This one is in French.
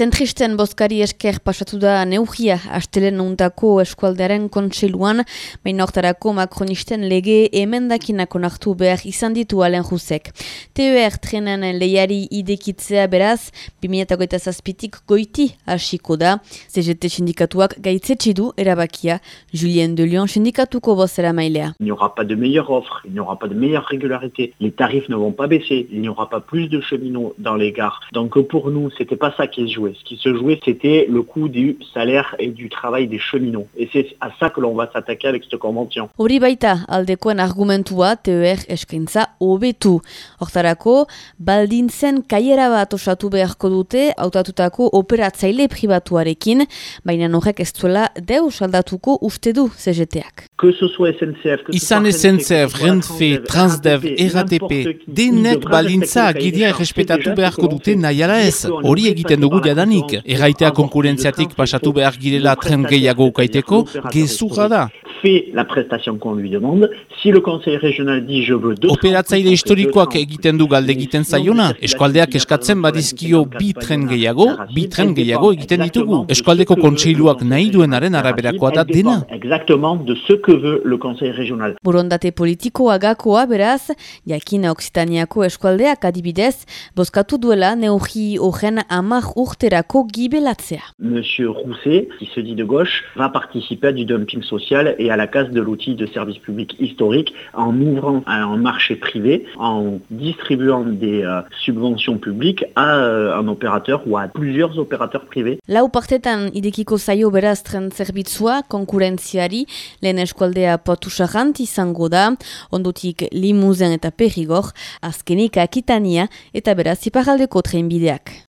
Zentristen bozkari esker pasatu da neugia astelen untako eskualdearen kontseiluan, baina oktarako makronisten lege emendakinako nartu behar izan ditu alen juzek. TER trenen lehiari idekitzea beraz, 2008 zazpitik goiti hasiko da, CGT sindikatuak gaitzetsi du erabakia, Julien de Lyon sindikatuko bozera mailea. Il n'y aura pas de meilleure offre, il n'y aura pas de meilleure régularité, les tarifs ne vont pas baisser, il n'y aura pas plus de cheminots dans les gares. Donc pour nous, c'était pas ça qui se jouait. Ce qui se jouait, c'était le coût du salaire et du travail des cheminots. Et c'est à ça que l'on va s'attaquer avec cette convention. Hori baita, aldekoen argumentua TER eskaintza hobetu. Hortarako, baldintzen kaiera bat osatu beharko dute hautatutako operatzaile pribatuarekin, baina horrek ez duela deus aldatuko uste du CGTak. Que ce soit SNCF, que ce Izan SNCF, Renfe, Transdev, RATP, denek balintza agiria errespetatu beharko dute nahiala ez. Hori egiten dugu jadanik. Erraitea konkurentziatik pasatu behar girela tren gehiago ukaiteko, gezurra da. Fait la prestation qu'on lui demande. Si le conseil régional dit je veux deux Operatzaile historikoak egiten du galde egiten zaiona. Eskualdeak eskatzen badizkio bi tren gehiago, bi tren gehiago egiten ditugu. Eskualdeko kontseiluak nahi duenaren araberakoa da dena. Exactement de ce que veut le conseil régional. Borondate politikoa gakoa beraz, jakina Oksitaniako eskualdeak adibidez, bozkatu duela neugi horren amak urterako gibelatzea. Monsieur Rousset, qui se dit de gauche, va participer à du dumping social et à la casse de l'outil de service public historique en ouvrant un marché privé, en distribuant des euh, subventions publiques à euh, un opérateur ou à plusieurs opérateurs privés. Lau partetan idekiko zaio beraz tren zerbitzua konkurentziari lehen eskualdea potusarrant izango da, ondutik limuzen eta perigor, azkenik akitania eta beraz iparaldeko trenbideak.